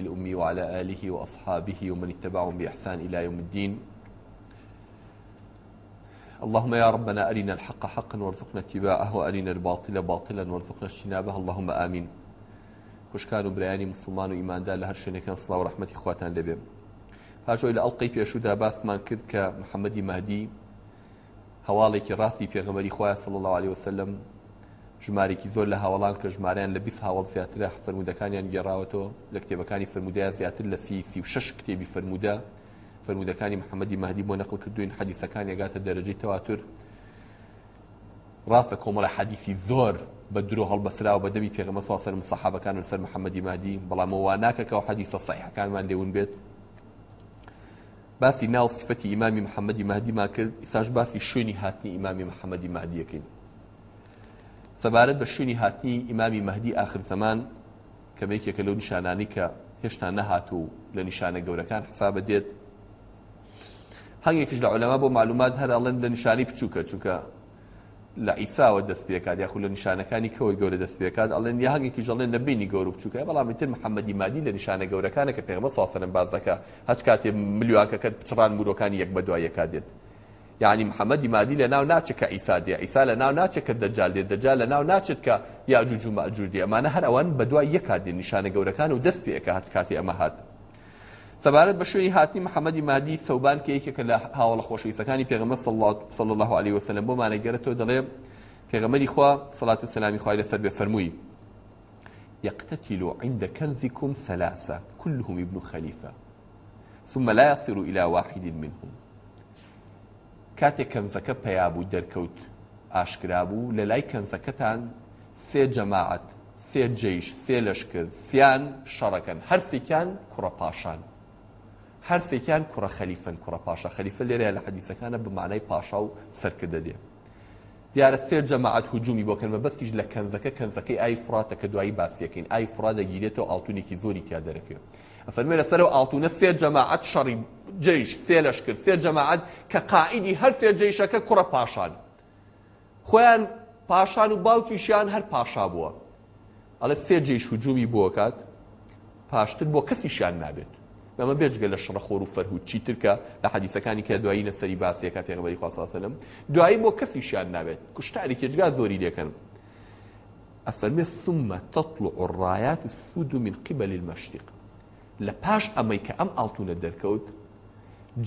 الأمي وعلى آله وأصحابه ومن اتبعهم بإحسان إلى يوم الدين اللهم يا ربنا أرنا الحق حقا وارزقنا اتباعه وأرنا الباطل باطلا وارزقنا اجتنابه اللهم آمين خوشکان برياني برایانی مسلمان و ئیماندا لە هەر شوێنەکان سڵاو و ڕحمەتی خواتان دەبێ پاشۆی في ئەڵلقەی پێشودا من كذك محمد مهدي مادی هەواڵێکی في أغمري خخوایە صلى الله عليه وسلم ژمارێکی زۆر لە هاوڵان کە ژماریان لە 20 هاوڵ زیاترە فرمودەکانیان گێڕاوەتەوە لە کتێبەکانی فرمودیان زیاتر لە سی شش کتێبی فرمودا فرمودەکانی محەممەدی مادی بۆ نەقل کردوین حەدیسەکان ێگاتە دەرەجەی تەواتر ڕاستە کۆمەڵە حەدیسی زۆر بە درۆ هەڵبەسراوە بە دەبی پێغمە ساسەر مسەحابەکان و سەر محەممەدی مادی بەڵامەوە ناکەکەەوە حەدیسە سایحەکانمان لێون بێت باسی ناو سفەتی ئیمامی محەممەدی مادیما کرد ئیساش باسی شوێنی هاتنی ئیمامی محەممەدی مادیەکەین سەبارەت بە شوێنی هاتنی ئیمامی مەهدی آخر زەمان کەمێکێکە لەو نیشانانی کە هێشتا نەهاتوو لە نیشانە گەورەکان حسا بدێت هەنگێکش لە عولەما بۆ معلومات هەراڵێن لە نیشانی بچووکە چونکە لە ئیساوە دەست پێکات یاخود لە نیشانەکانی کەوەی گەورە دەست پێکات ئەڵێن یا هەنگێکی ژەڵێن لە بینی گەور بچووکە بەڵامتر محەممەدی مادی لە نیشانە گەورەکانە کە پێغمە ساسەرم بازەکە هەچ کاتێ ملیواکەکەت پچڕان مرۆکانی یەک بە دوایەکات دێت یعنی محەممەدی مادی لە ناو ناچێت کە ئیسادیە ئیسا لە ناو ناچێت کە دەجالێ دەجال لە ناو ناچێت کە یاجوج و ماجووری ئەمانە هەر ئەوان بە دوای یەکاتی نیشانە گەورەکان و دەست پێەکە هات کاتی ئەمە هات سەبارەت بە شوێنی هاتی محەممەدی مادی سەوبان کە یەکێکە لە هاوڵە خۆشویستەکانی پێغمە صلی الله عليه وسلم بۆ مانەگەرەوە دەڵێ پێغەمەری خوا سەڵات و سلامی خوای لەسەر بێ فەرمووی يقتتل عند كنزكم ثلاثة كلهم ابن خليفة ثم لا يصل إلى واحد منهم کاتێک کەنزەکە پەیابووی دەرکەوت ئاشکرا بوو لە لای کەنزەکەتان سێ جەماعەت سێ جێیش سێ لەشکرد سیان شەڕەکەن هەرسێکیان کوڕەپاشان هەرسێکیان کوڕە خەلیفەن کوڕەپاشا خەلیفە لێرە لە حەدیسەکانە بمانای پاشا و سەرکردە دێ دیارە سێ جەماعەت هجومی بۆکەن بە بەستیش لە کەنزەکە کەنزەکەی ئای فراتە کە دوایی باسیەکەین ئای فرا دەگیرێتەوە ئاڵتونێکی زۆری تیا دەرەکەوێت ئەفەرمێ لەسەرەوە ئاڵتونە سێ جەماعەت شەڕی جێش سێ لەشکرد سێ جەماعەت کە قائیدی هەر سێ جێشەکە کوڕە پاشان خۆیان پاشان و باوکیشیان هەر پاشا بووە ئەلە سێ جێش هجومی بۆکات پاشتر بۆ کەسیشیان نابێت لەمە بێجگە لە شڕەخۆر و فەرهوت چیتر کە لە حەدیسەکانی کە دوایی نەسەری باسیەکە پێغمەری خواسەلم دوایی بۆ کەسیشیان نابێت کوشتاری کێجگا زۆری لێکەن ئەفەرمێ ثم تطلع الرايات السود من قبل المشرق لە پاش ئەمەی کە ئەم ئاڵتونە دەرکەوت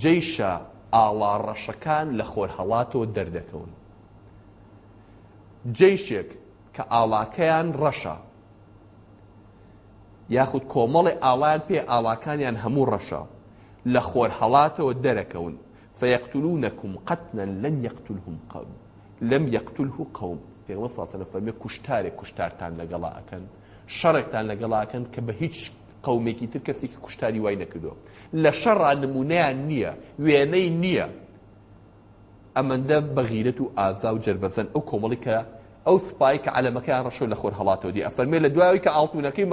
جێیشە ئاڵاڕەشەکان لە خۆرهەڵاتەوە دەردەکەون جێیشێک کە ئاڵاکەیان ڕەشە یاخود کۆمەڵی ئاڵان پێ ئاڵاکانیان هەموو ڕەشە لە خۆرهەڵاتەوە دەرەکەون فەیەقتلونەکم قەتنەن لەن یەقتلهم قەوم لەم یەقتله قەوم پێوە فاتەنە فەرمێ کوشتارێک کوشتارتان لەگەڵا ئەکەن شەڕێکتان لەگەڵا ئەکەن کە بە هیچ قومێکی تر کەسێکی کوشتاری وای نەکردو لە شەڕ نمونەیان نییە وێنەی نییە ئەمەندە بەغیرەت و ئازا و جربەزەن ئەو کۆمەڵی کە ئەو سپای کە علەمەکەیان ڕەشۆ لە خۆر هەڵاتەوە دی ئەفەرمێ لە دوایەوەی کە ئاڵتونەکەی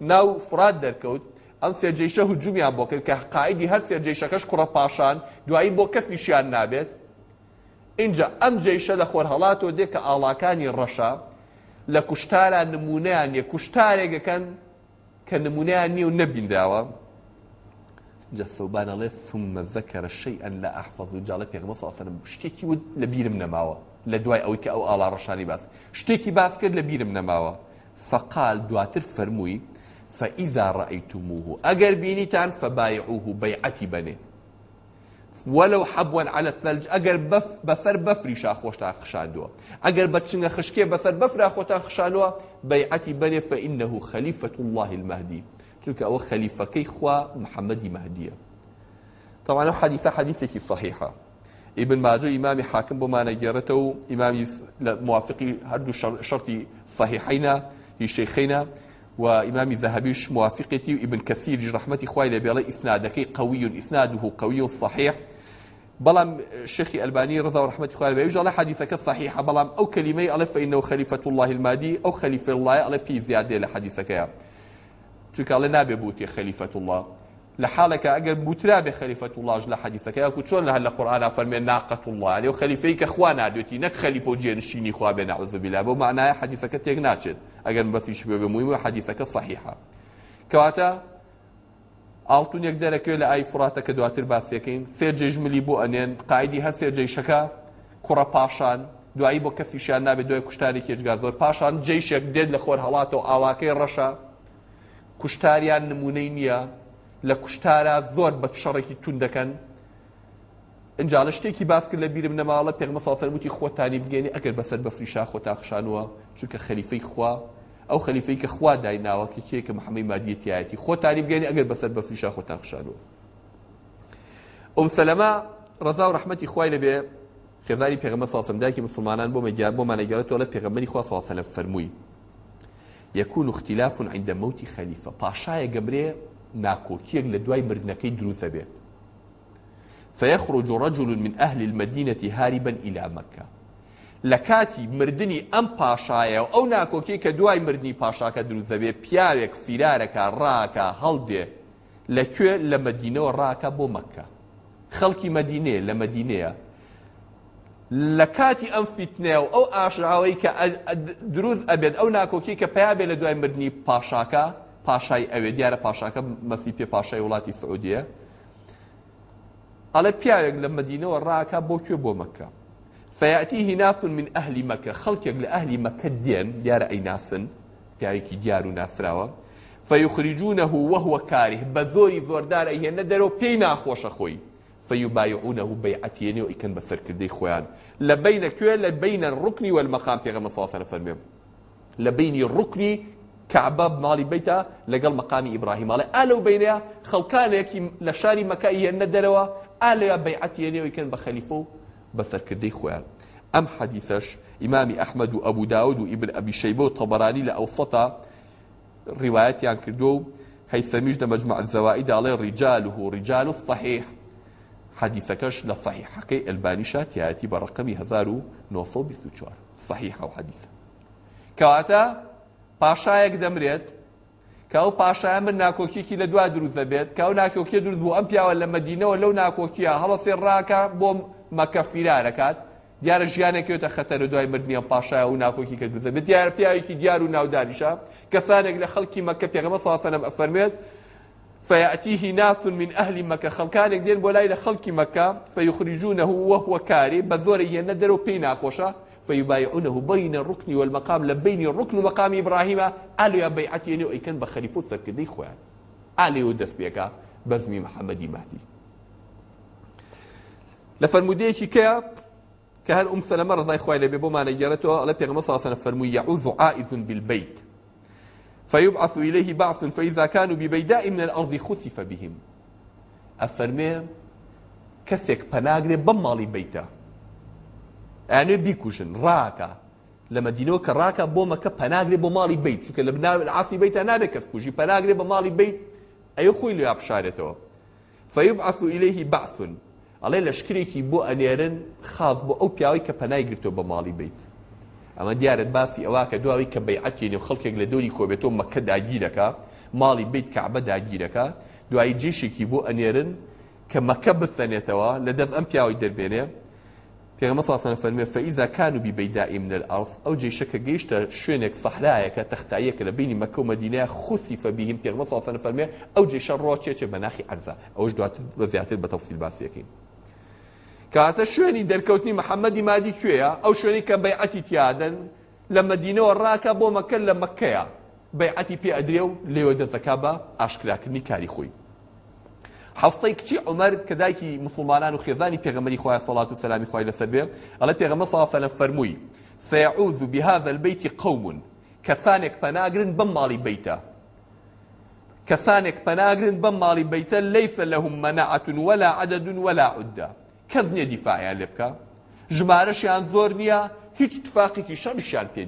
ناو فراد دەرکەوت ئەم سێرجێشە هجومیان بۆ کرد کە قاعدی هەر سێرجێشەکەش کوڕە پاشان دوایی بۆ کەفیشیان نابێت اینجا ئەم جێشە لە خۆر هەڵاتەوە دێ کە ئاڵاکانی ڕەشە لە کوشتاران نمونەیان یە کوشتارێکەکەن کە نمونونیان نییە و نەبینداوە جەسەوبانەڵێ سمە زەکەرە شەیئەن لە ئەحفەز و جاڵە پێغمە ساسەرم شتێکی و لە بیرم نەماوە لە دوای ئەوەی کە ئەو ئاڵا ڕەشانی باس شتێکی باس کرد لە بیرم نەماوە فقال دواتر فەرمووی فەئیدا ڕائیتموه ئەگەر بینیتان فەبایعوه بەیعەتی بنێت ولو حبوا على الثلج ئەگەر بەفەر بەفریشا خۆشتا خشاندووە ئەگەر بە چنگە خشکێ بفر بەفرا خۆتان خشالو بيعتي بني فانه خليفه الله چونك او خليفه كي خوا محمد مهدي طبعا حديث حەدیثە صحيحه ابن ماجه امام حاكم بما نجرته امام موافقي هردو شرطي صحيحين هي شيخينا وإمام الذهبي موافقتي وابن كثير رحمتي خوي لبيلي اسنادك قوي اسناده قوي صحيح بلام الشيخ الألباني رضا ورحمة الله يجعل حديثك الصحيح بلام أو كلمة ألف فإنه خليفة الله المادي أو خليفة الله ألف في زيادة لحديثك يا چونك على نابي بوتي خليفة الله لحالك حالەکە ئەگەر بوترا بێ الله وڵاژ لە حەدیثەکە یاکو چۆن لە القران لە ناقه الله ناقەت الله لێو خەلیفەی کە خوا نادوێتی نەک خەلیفە و جێنشینی خوا بێ نعوذ بالله بەو معنایە حەدیثەکە تێک ناچێت ئەگەر بەفیش بێ بمویم حەدیثەکە صحیحە کەواتە ئاڵتونێک دەرەکەوێت لە ئای فراتە کە دواتر باسیەکەین سێ جێژملی بۆ ئەنێن قایدی هەر سێ جێشەکە کوڕە پاشان کفی شان نه به دوای کوشتاری کیج زۆر پاشان جێشێک دێت لە حالات او اواکی رشا کوشتاریان نمونه نیه لە کوشتارە زۆر بە شەڕێکی تون دەکەن ئەنجالە شتێکی باس کرد لە بیرم نەماڵە پێغمە ساسەرموتی خۆتانی بگەێنی ئەگەر بەسەر بە فریشا خۆتاخشانوە چونکە خەلیفەی خوا ئەو خەلیفەی کە خوا دایناوە کێکێک کە محەممەی مادیەتیایەتی خۆتانی بگەێنی ئەگەر بەسەر بە فریشا خۆتاخشانوە ئەو سەلەما ڕزا و ڕحمەتی خوای لەبێ خێزاری پێغمە ساسم داکی مسلمانان بۆ مەگیار بۆ مانەگەرێتەوە لە پێغمەری خوا ساسەلە فەرمووی یەکون اختلاف عند موتی خەلیفە پاشایە گەمرێ ناکۆکیەک لە دوای مردنەکەی دروتە بێت فەیەخڕۆج ڕەجل من ئەهل المدینەتی هاریبەن ئیلا مەکە لە کاتی مردنی ئەم پاشایە و ئەو ناکۆکی کە دوای مردنی پاشاکە دروزەبێ پیاوێک فیرارەکە ڕاکە هەڵدێ لەکوێ لە مدینەوە ڕاکە بۆ مەکە خەڵکی مدینێ لە مدینەیە لە کاتی ئەم فیتنێ و ئەو ئاشراوەی کە دروست ئەبێت ئەو ناکۆکی کە پیابێ لە دوای مردنی پاشاکە پاشای ئەوێ دیارە پاشاکە مەسی پێ پاشای وڵاتی سعودیە ئەڵێ پیاوێک لە مدینەوە ڕاکە بۆ کوێ بۆ مەکە فەیاتیهی ناسون من ئەهلی مەکە خەڵکێک لە ئەهلی مەکە دێن دیارە ئەی ناسن پیاوێکی دیار و ناسراوە فەیخریجونەه وەهوە کاری بە زۆری زۆردار ئەهێنە دەرەوە پێی ناخۆشە خۆی فەیبایعونەه بەیعەتیێنێ و ئیکەن بە سەرکردەی خۆیان لە بینە کوێ لە بینە ڕکنی وەلمەخام پێغەمە ساسەرە فەرمێ لە بینی ڕکنی کەعبە مالي بیتە لەگەڵ مقامي إبراهيم على ألو بينيا خلقان شاری لشاري هێنە الندروا ئالەیە بەیعەتێنەوەی کردن بە خەلیفە و بەسەرکردەی خۆیان ئەم حەدیثەش ئیمامی ئەحمد و داود وابن أبي شيبة طبراني و روايات لە ئەوسەتا ڕیوایەتیان کردووە و هەیثەمیش لە مەجمع زەوائیدا ئەڵێ ڕیجاله و ڕیجال و صحیح حەدیثەکەش لە صحیحەکەی ئەلبانیشا تایەتی بە ڕقمی 1924 پاشایەک دەمرێت کە ئەو پاشایە من ناکۆکیێکی لە دوای دروست دەبێت کە ئەو ناکۆکیە دروست بوو ئەم پیاوە لە مدینەوە لەو ناکۆکیە هەڵە فێڕاکە بۆم مەکەفیرارەکەات دیارە ژیانێکێتە خەتەر دوای مردنیە پاشایە و ناکۆکی کە دروست دەبێت دیارە پیاوێکی دیار و ناودانیشە کەسانێک لە خەڵکی مەکە پێغەمە ساسەنم ئەفەرمێت فيأتيه ناس من أهل مكة خلقانك دين بولاي لخلق مكة فيخرجونه وهو كاري بذوري يندرو بينا خوشا فيبايعونه بين الركن والمقام لبين الركن ومقام إبراهيم قالوا يا يعني أليا كان بخليفة بخليفو دي خوان أليا ودس بيكا بزمي محمدي مهدي لفرموديكي كيا كهل أم سلمة رضي خوي لبي بما نجرته على بيغمبر صلى الله عليه وسلم فرموا يعوذ عائذ بالبيت فيبعث إليه بعث فإذا كانوا ببيداء من الأرض خسف بهم أفرمي كسك بناغري بمالي بيته ئەێ بیکوشن ڕاکە لە مەدینەوە کە ڕاکە بۆ مەکە پەناگرێ بۆ ماڵی بیت چکە لە بناو عافی بیتە نابێت کەس کوژی پەناگرێ بە ماڵی بیت ئەیە خۆی لێ بشارێتەوە فەیب عفو ئیلەیهی باسون ئەڵێ لەشکرێکی بۆ ئەنێرن خاف بۆ ئەو پیاوی کە پەنای گرتەوە بە ماڵی بیت ئەمە دیارەت باسی ئەوە کە دواوی کە بەیعەتی نێو خەڵکێک لە دۆری کۆبێتەوە مەکە داگیرەکە ماڵی بیت کەعبە داگیرەکە دوایی جێشێکی بۆ ئەنێرن کە مەکە بفەنێتەوە لە دەست ئەم پیاوی دەربێنێ في مصاصة فلمي فإذا كانوا ببيداء من الأرض أو جي شك جيش تشينك صحلاك تختعيك لبيني مكة ومدينة خسف بهم في مصاصة فلمي أو جي شروش يش مناخي عرضة أو جدوا بزيات بتفصيل بس يكين كانت شويني دركوتني محمد مادي شوية أو شويني كبيعتي تيادن لما دينو الراكا بو مكة لمكة بيعتي بي أدريو ليو دزكابا أشكلاك نكاري خوي حفصەی کچی عمر کەدایکی مسلمانان و خێزانی پێغەمەری خۆیان سەڵات و لسبب الله لەسەر بێ ئەڵە پێغەمە سەڵاسەلە بهذا البيت قوم کەسانێک بناغرن بمالي بيتا بەیتە بناغرن بمالي بيتا ليس لهم مناعه ولا عدد ولا عده كذني دفاعي دیفاعیان لبكا بکە ژمارەشیان زۆر نییە هیچ تفاقێکی شەڕیشیان پێ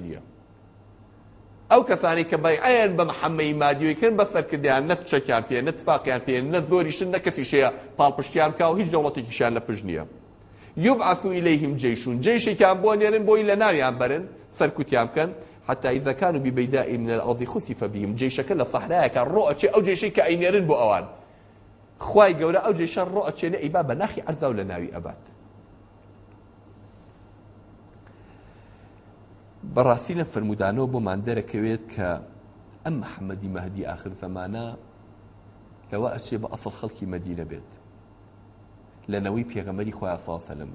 او کسانی که ئەو کەسانی کە بەیعیان بە محەممەی مادیویکردن بەسەر کردیان نەت چەکیان پێ نەتفاقیان پێ نە زۆریشن نەکەفیشەیە پاڵپشتیان که او هیچ دولتی کشان نیا دەوڵەتێکیشان لە جیشون جیشی که جيش جيشكان بونيرن بوي لناويان برن سركوتيان كان حتى إذا بی ببيداء من الأرض فبیم جیش جيشك لصحراء كان رؤى أو جيشك أينيرن بو أوان خوای قولا أو جيش الرؤى نعبا بناخي أرزاو لناوي آباد بەڕاستی لە فرمودانەوە بۆمان دەرەکەوێت کە ئەم محەممەدی مەهدی آخر زەمانە لەوە ئەچێ بە ئەسڵ خەڵکی مەدیرە بێت لەنەوەی پێغەمەری خۆیان ساسەلم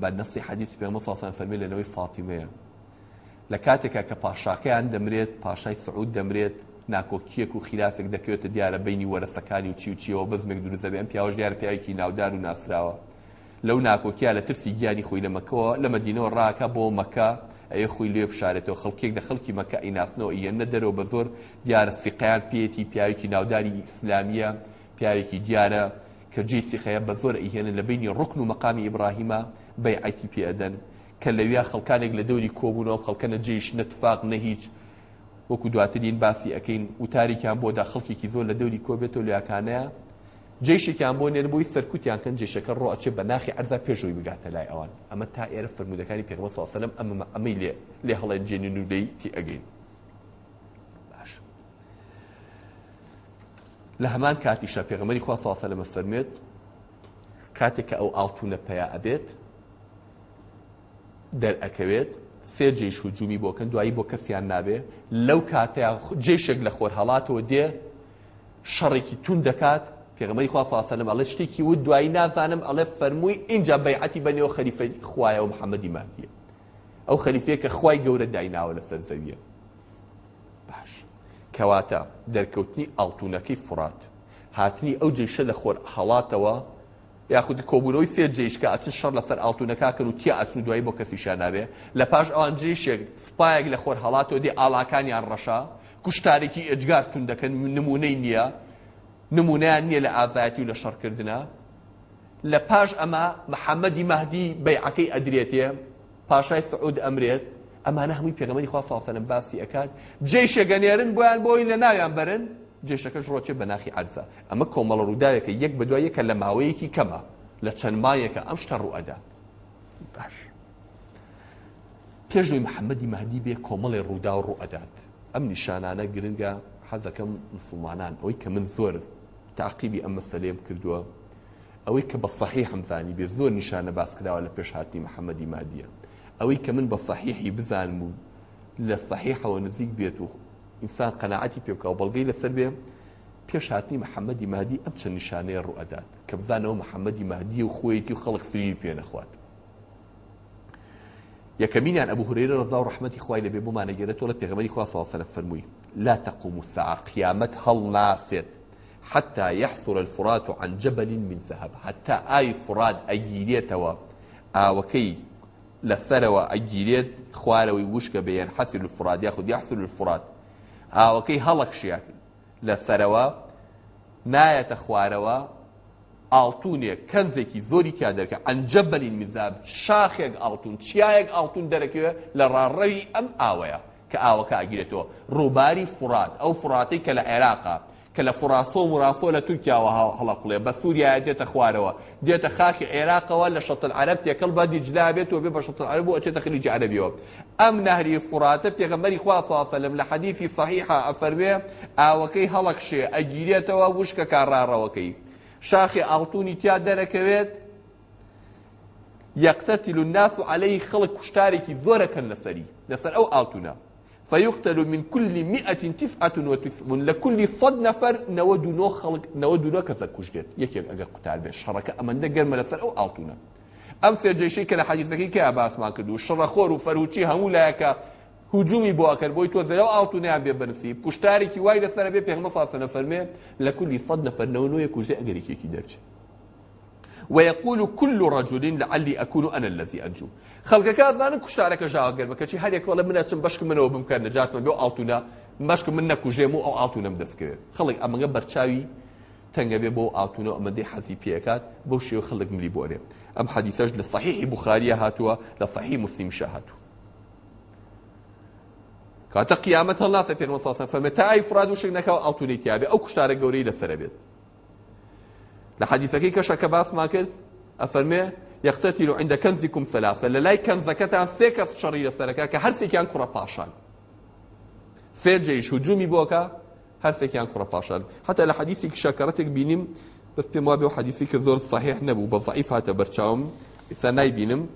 بە نەفسی حەدیث پێمە ساسان فەرمی لەنەوەی فاتیمەیە لە کاتێکا کە پاشاکەیان دەمرێت پاشای سعود دەمرێت ناکۆکیەک و خلافێک دەکەوێتە دیارە بینی وەرەسەکانی و چی و چیەوە بزمێک دوورزەبێ ئەم پیاوەش دیار پیاوێکی ناودار و ناسراوە لەو ناکۆکییا لە ترسی گیانی خۆی لە مەکەوە لە مەدینەوە ڕاکە بۆ مەکە ئەیە خۆی لێ بشارێتەوە خەڵکێک لە خەڵکی مەکە ئیناسنەوە ئەنە دەرەوە بە زۆر دیارە سیقیان پێێتی پیاوێکی ناوداری ئیسلامیە پیاوێکی دیارە کەجێ سیخەیە بە زۆر ئەهێنن لە بینی ڕکن و مەقامی ئیبراهیمە بەی ئەتی پێدەن کە لەویا خەڵکانێک لە دەوری کۆبوونەوە خەڵکەنە جێش نەتفاق نە هیچ وەکو دواترین باسی ئەەکەین وتاریکیان بۆدا خەڵکیی زۆر لە دەوری کۆبێتەوە لەکانەیە جێشێکیان بۆ نێربووی سەرکوتیان کەن جێشەکە ڕۆچێ بە ناخی ئەرزا پێشوی بگاتە لای ئەوان ئەمە تا ئێرە فرمودەکانی پێغمە ساسەلم ئەمە ئەمەی لێ لێ هەڵێ جێنین و لەی تی ئەگەین باش لە هەمان کاتیشە پێغمەری خوا ساسە لەمە فەرمێت کاتێک کە ئەو ئاڵتونە پیا ئەبێت دەرئەکەوێت سێ جێش هجومی بۆکەن دوایی بۆ کەسیان نابێ لەو کاتەیە جێشێک لە خۆر هەڵاتەوە دێ شەڕێکی تون دەکات پێغمەی خوا فاسەلم ئەڵێ شتێکی و دوایی نازانم ئەڵێ فەرمووی اینجا بەیعەتی بەنێو خەلیفە خوایە و محەممەدی مادیە ئەو خەلیفەیە کە خوای گەورە دایناوە لە سەر زەویە باش کەواتە دەرکەوتنی ئاڵتونەکەی فرات هاتنی ئەو جێشە لە خۆر هەڵاتەوە یاخودی کۆبوونەوەی سێ جێشکە ئەچن شەڕ لەسەر ئاڵتونەکاکەن و تیا ئەچن دوایی بۆ کەسیشان نابێ لە پاش ئەوان جێشێک سپایەک لە خۆر هەڵاتەوە دێ ئاڵاکانیان ڕەشە کوشتارێکی ئەجگار تون دەکەن نمونەی نییە نمونیان نییە لە ئافاەتی و لە شەڕکردە لە پاش ئەمە محەممەدی مەهدی بەیعەکەی ئەدرێتێ پاشای سعود ئەمرێت ئەمانە هەمووی پێغمەی خوا ساسەنم باسی ئەکات جێ شێگەنێرن بۆیان بۆی لە ناویان بەرن جێشەکەش ڕۆچێ بە ناخی عرفە ئەمە کۆمەڵە ڕووداوێکە یەک بە دوایەکە لە ماوەیەکی کەمە لە چەند مایەکە ئەم شتە ڕوئەدا باش پێشوی محەممەدی مەهدی بێ کۆمەڵی ڕوودا و ڕوئەدات ئەم نیشانانە گرنگە حەزەکەم مسلمانان ئەوەی کە من زۆر تاقیبی ئەمە سەلێم کردووە ئەوەی کە بە صحیح حمزانی بێ زۆر نیشانە باسکراوە لە پێشهاتی محەممەدی مادیە ئەوەی کە من بە صحیحی بزانم و لە صحیحەوە نزیک بێت و ئینسان قەنەعەتی پێ بکە و بەڵگەی بیم بێ هاتی محمدی مادی نشانه رو نیشانەیە که کە او محمدی مادی و خویتی و خلق سری پیان پێ نەخوات یەکەمینیان ئەبوو هورێرە ڕزا و ڕحمەتی خوای لەبێ بۆ مانەگەرێتەوە لە پێغەمەری خوا ساڵ سەرە فەرمووی لا تقوم الساعة قیامەت هل ناسد حتى يحثر الفرات عن جبل من ذهب حتى آي فرات أجيليتوا آوكي آه، لثروا أجيليت خواروا وشك بين حثر الفرات يأخذ يحثر الفرات آوكي آه، هلك شياك لثروا نايت خواروا ئاڵتونێک كنزكي زۆری كادرك عن جبل من ذهب شاخك التون شياك التون درك لراري ام اويا كاوكا اجيليتو ئاگیرێتەوە فرات او فراتك کە کە لە قڕاسۆ و ڕاسۆ لە تورکیاوە هەڵەقڵێ بە سووریا دێتە خوارەوە دێتە خاکی عێراقەوە لە شەتل عرب تێکەڵ بە دیجلا بێت و بێ بە شەتل عرب و ئەچێتە خلیجی عەرەبیەوە ئەم نهری فراتە پێغەمبەری خوا فاصلم لە حەدیثی صحیحا ئەفەرمێ ئاوەکەی هەڵەقشێ ئەگیرێتەوە وشکە کارڕاڕەوەکەی شاخی ئاڵتونی تیا دەرەکەوێت یەقتەتیل الناس عليه خەڵک کوشتارێکی زۆرەکەن لەسەری لەسەر ئەو ئاڵتونە فيقتل من كل مئة تسعة وتسعون لكل صد نفر نو خلق نو كذا كوجدت يكي اگر قتال به شركة نجر دقل ملسر او اعطونا ام سر جيشي كلا حديثكي كي اباس ما كدو شرخور وفروتي همو لاكا هجومي بو اكر بو يتوزلو اعطونا بي برسي پشتاري كي وايد سر بي بيه صلى الله لكل صد نفر نونو يكوجد اگر يكي درجه ويقول كل رجل لعلي أكون أنا الذي أنجو خلق على كشارك قال بكشي هل يكولا منا تم بشك منه بمكان نجات من بيو ألتونا بشك منا كجيمو أو ألتونا مدفكر خلق أما غبر تشاوي تنجبي بو ألتونا أما دي حذي بيكات بو شيو خلق ملي بو أنا أم حديثاج الصحيح بخاري هاتوا للصحيح مسلم شاهاتوا كاتا قيامة الله في وصاصا فمتى أي فراد وشك نكاو ألتوني تيابي أو كشارك غوري لسربيت كي كشا كباث ما كرت أفرمي يقتتلوا عند كنزكم ثلاثة للاي كنزكتان ثيكة شرية ثلاثة كهرثي كان كرة باشان ثي جيش هجومي بوكا هرثي كان كرة باشان حتى لحديثي كشاكرتك بينم بس بما بيو حديثي كذور صحيح نبو بضعيف هاتا برشاوم ثاني بينم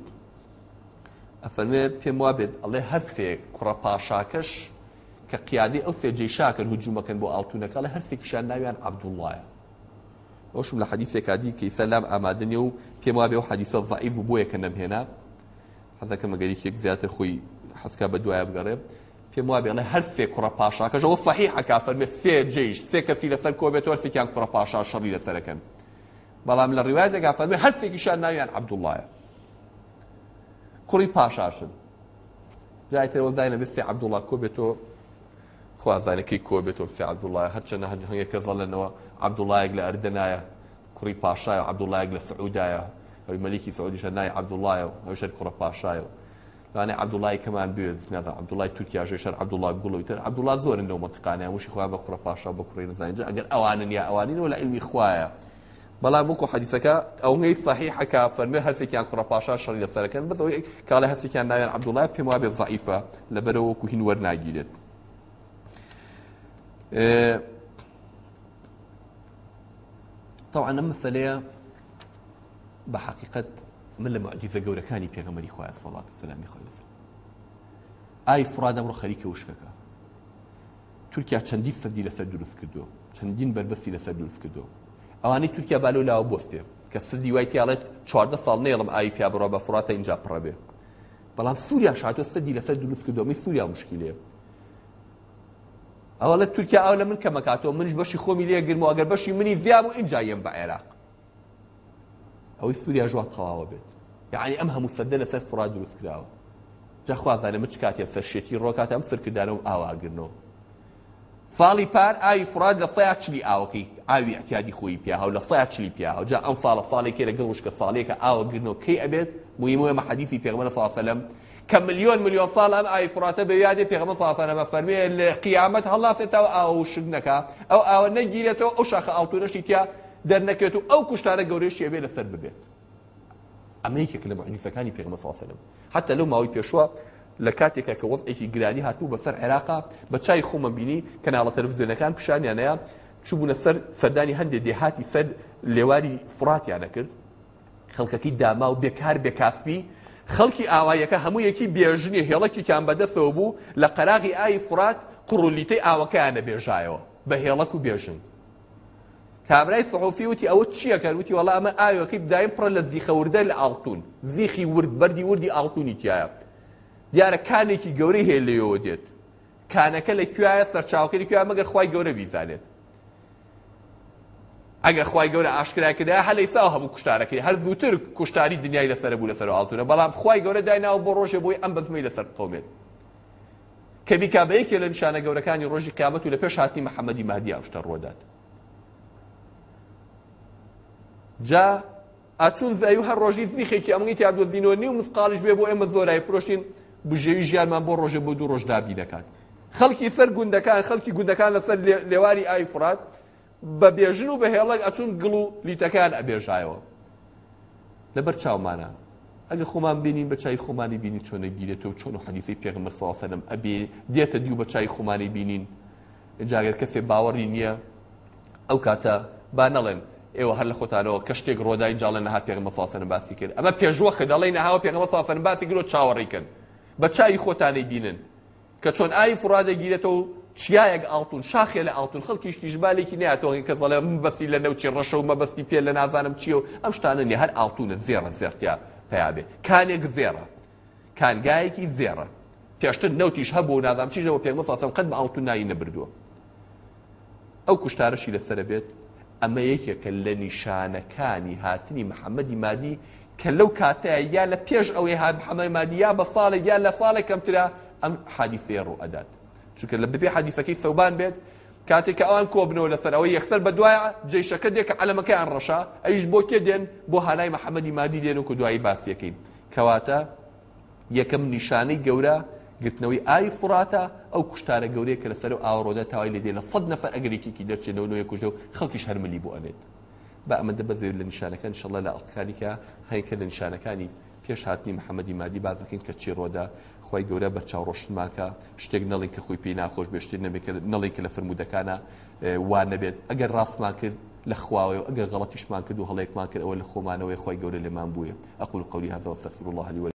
أفرمي بما بيد الله هرثي كرة باشاكش كقيادي أو ثي جيشاكن كان بو ألتونك الله هرثي كشان ناويان عبد الله وشم لحديث كادي كي سلام أمادنيو في ما بيو حديث ضعيف وبويا كنم هنا هذا كما قالي كيك ذات خوي حسكا بدو عيب قريب في ما بيو هل في كرة باشا كجوا صحيح كافر من في جيش في كفي لسل كوبي تور في كان كرة باشا شري لسل كان بلا من الرواية كافر من هل في كشان ناوي عبد الله كري باشا شن جاي تلو زينة بس عبد الله كوبتو خو خواه زينة كي كوبتو تور في عبد الله هرچنا هنجي كظل نواه عبدوڵایەک لە ئەردەنایە کوڕی پاشایە و عبدوڵایەک لە سعودایە ئەوی مەلیکی سعودیشە نای عبدوڵایە و هەوشەر کوڕە پاشایە و لەوانێ عبدوڵای کەمان بێت نازە عبدوڵای تورکیاژێ شەر عبدوڵا گوڵەوی تر عبدوڵا زۆرن لەو مەتقانە وشی خوا بە کوڕە پاشا بە کوڕی نزانجە ئەگەر ئەوانن یا ئەوانینەوە لە ئەلمی خوایە بەڵام وەکو حەدیسەکە ئەوەی صحیحەکە فەرمێ هەستێکیان کوڕە پاشا شەڕی لە سەرەکەن بەەوەی کاڵە هەستێکیان ناویان عبدوڵای پێم وابێت زعیفە لەبەرەوە وەکو هین وەرناگیرێت. طبعا مثلەیە بە حقیقت من لە معجیزە گەورەکانی پێغەمەری خۆیان سەڵات سلامی خۆی لەسەر ئای فرادەم ڕۆ خەریکە وشکەکە تورکیا چەندی سەدی لەسەر دروست کردو چەندین بربەسی لەسەر دروست کردو ئەوانەی تورکیا بالۆ لاوە بۆستێ کە سدی وای تیاڵێت چواردە ساڵ نێڵم ئای پیا بڕۆ بە فراتە اینجا پڕەبێ بەڵام سووریا شاتۆ سەدی لەسەر دروست کردو ئەمەی سووریا مشکلەیە ئەوە لە تورکیا ئەو لە من کەمەکاتەوە منش بەشی خۆمی لێ گرم و ئەگەر بەشی منی زیاب و اینجا یم بە عێراق ئەوەی سووریا ژوات قەواوە بێت یعنی ئەم هەموو سەدە لەسەر فرا دروست کراوە جاخوازانە من چ کاتێ سەرشێتی ڕۆکات ئەم سەرکردانە و ئاواگرنەوە فاڵی پار ئاوی فراد لە سەیا چلی ئاوەکەی ئاوی ئەتیادی خۆی پیاها و لە سەیا چلی پیاها جا ئەم فاڵە فاڵێکی لەگەڵ وشکە فاڵێکە ئاوەگرنەوە کەی ئەبێت مویمەوە مە حەدیثی پێغمبەر صلی الله علیه وسلم کە ملیۆن ملیۆن ساڵ ئەم ئایفراتە بە یادی پێغمە ساسانە بە فەرمێ لە قیامەت هەڵاستێتەوە ئاو شنەکە ئەو ئاوە نەگیرێتەوە ئەو شاخە ئاڵتونەشی تیا دەرنەکێت و ئەو کوشتارە گەورەشی ئەبێ لەسەر ببێت ئەمەیکێک لە معنیفەکانی پێغمە ساسنم حتا لەو ماوەی پێشوە لە کاتێکە کە وەزێکی گرانی هاتوو بەسەر عێراقا بە چای خۆمە بینی کەناڵە تەلەڤزیۆنەکان پیشانیانەیە چوبوونە سەر سەردانی هەندێک دێهاتی سەر لێواری فراتیانە کرد خەڵکەکەی داما و بێکار بێکاسبی خەڵکی ئاوایەکە هەموو یەکی بێژنی هێڵکی کان بەدەستەوە بوو لە قەراغی ئای فرات قڕولیتەی ئاوەکەیانە بێژایەوە بە هێڵک و بێژن کابرای سەحۆفی وتی ئەوە چیەکەن وتی وەڵا ئەمە ئاوەکەی دایم پڕە لە زیخەوردە لە ئاڵتون زیخی ورد بەری وردی ئاڵتونی تایە دیارە کانێکی گەورەی هێ لێەوە دێت کانەکە لە کوایە سەرچاوکەی کویا مەگە خی گەورە بیزانێت ئەگە خی گەورە ئاشکراکردا هەلی ساو هەبوو کوشتارەکەی هەر زووتر کوشتاری دنیای لەسەر بوو لەسەر ئاڵتونە بەڵام خی گەورە دایناوە بۆ ڕۆژێ بۆی ئەم بەزمەی لەسەر قۆمێت کە بیکابەیەکێ لە نیشانە گەورەکانی ڕۆژی قیامەت و لە پێش هاتی محەممەدی مادی ئەوشتە ڕۆدات جا ئاچون زای و هەر ڕۆژی زیخێکی ئەمەی تا دۆزینەوە نی و مسقالش بێ بۆ ئێمە زۆرای فرۆشین بژێوی ژیانمان بۆ ڕۆژە بۆ دوو ڕۆژدابی دەکات خەڵکی سەر گوندەکان خەڵکی گوندەکان لەسەر لێواری ئایفرات بە بێژن و بەهێڵک ئەچون گڵ و لیتەکان ئەبێژایەوە لەبەر چاومانە ئەگە خۆمان بینین بە چای خۆمانی بینی چۆنە گیرێتەوە چۆن و حەدیثی پێغمە ساسەنم ئەبێ دێتە دیو بە چای خۆمانی بینین ئەجاگەر کەسێ باوەڕی نییە ئەو کاتە با نەڵێن ئێوە هەر لە خۆتانەوە کە شتێک ڕۆدای جاڵە نەها پێغمە ساسەنم باسی کرد ئەمە پێشوە خدەڵی نەهاوە پێغمە ساسەن باسی گرۆ چاوەڕیکن بە چای خۆتانی بینن کە چۆن ئای فڕادە گیرێتەوە چیایەک ئاڵتون شاخێ لە ئاڵتون خەڵکیشتی ژبالێکی نیاتۆی کە زەڵێ من بەسی لە نەوچی ڕەشە و مەبەستی پێ لە نازانم چیە و ئەم شتانە لێ هەر ئاڵتونە زێرە زێرتیا پیابێ کانێک زێرە کانگایەکی زێرە پێشتر نەوتیش هەبوو نازام چیژەوە پێ مەفاسم قەت بە ئاڵتون نایی نەبردووە ئەو کوشتارەشی لەسرە بێت ئەمە یەکێکە لە نیشانەکانی هاتنی محەممەدی مادی کە لەو کاتەیە یا لە پێش ئەوەی هاات محەممەی مادی یا بە ساڵێک یا لە ساڵێک کەمترا ئەم حادیثەیە ڕوو ئەدات چونکە لە ببێ حەدیفەکەی فەوبان بێت کاتێک کە ئەوان کۆبنەوە لەسەر ئەوەی یەکسەر بەدوایە جێشەکە دێک کە علەمەکەیان ڕەشا ئەیش بۆ کێ دێن بۆ هەلای محەممەدی مادی دێن و کە دوایی باسیەکەین کەواتە یەکەم نیشانەی گەورە گرتنەوەی ئای فراتە ئەو کوشتارە گەورەیە کە لەسەر و ئاوڕۆدا تاوای لێ دێ لە فەد نەفەر ئەگرێکیکی دەرچێنەوە نوێ کوژە و خەڵکیش هەرملی بۆ ئەبێت بە ئەمەدە بەزێت لە نیشانەکە انشڵە لە ئەڵقکانیکە هەیکە لە نیشانەکانی پێش هاتنی محەممەدی مادی بازەکەین کە چی ڕۆدا خی گەورە بە چاوڕۆشتماکە شتێک نەڵی کە خۆی پێی ناخۆش بشتێن نەڵی کە لە فرمودەکانە وان نەبێت ئەگەر ڕاستمان کرد لە خواوەوە ئەگەر غڵەتیشمان کرد و هەڵەیەکمان کرد ئەوە لە خۆمانەوەی خی گەورە لێمان بووە ئەقول قولی هذا واستغفر الله لي